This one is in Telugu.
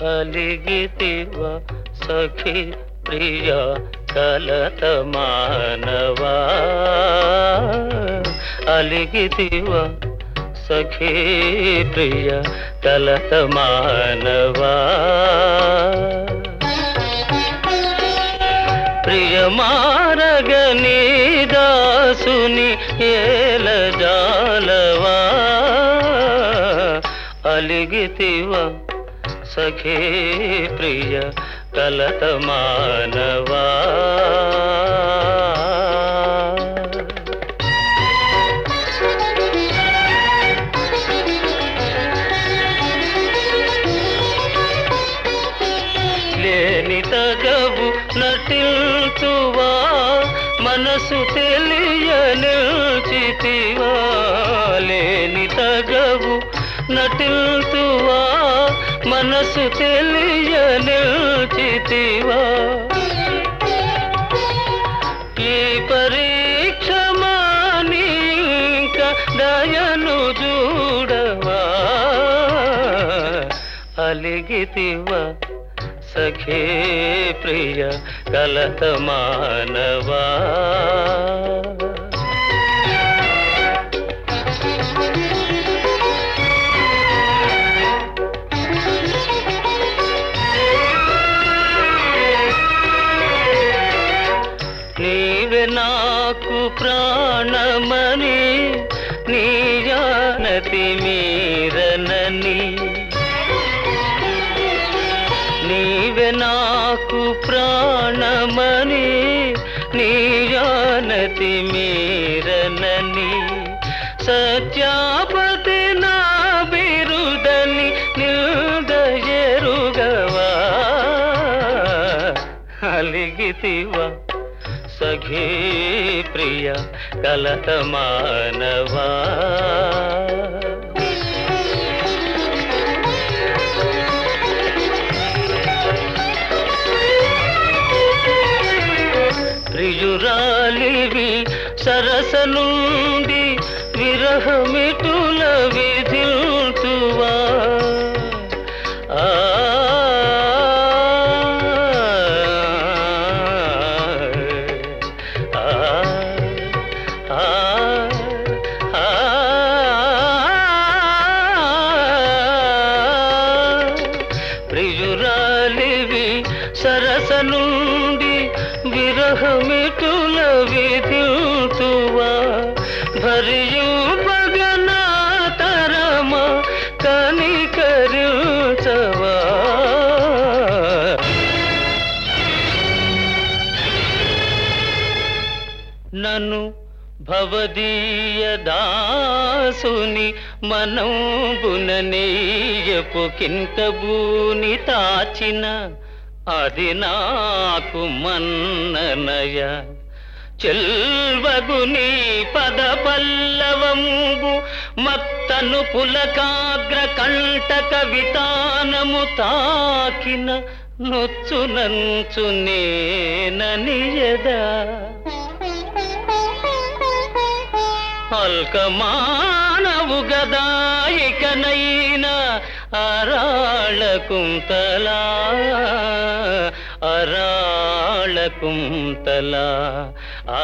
కలిగితివ సఖి ప్రియ కలత మానవా. అలిగితివ సఖీ ప్రియ కలత మానవా. ప్రియమారగని దాసుని ఏల జాలవా. అలిగితివా సఖే ప్రియ కలత మానవా లేని తగవు నటిల్తువా మనసు తెలియనిల్చితివా. లేని తగవు నటిల్ మనసు తెలియ నిల్చితివా ఈ పరీక్ష మానింక దయను చూడవా. అలిగితివా సఖే ప్రియ కలత మానవా. ప్రాణమని నీయానతి మీరనని నీవే నాకు ప్రాణమని నీయానతి మీరనని సత్యాపతి నా బిరుదని నిల్దయరుగవా అలిగితివా. సఖీ ప్రియ కలత మానవా ప్రియురాలివి సరస నుండి విరహమిటుల విధిల్తువా? భరియు పగనా తరమ కనికరించవా? నన్ను భవదీయ దాసుని మనంబుననేయపు కింకబూని తాచిన అది నాకు మన్ననయ. చెల్వగుని పద పల్లవంబు మత్తను పులకాగ్ర కంటక వితానము తాకిన నొచ్చు నంచు నేననియదా. అల్కమానవు గదాయికనై అరాళకుం తలా అరాళకుం తలా ఆ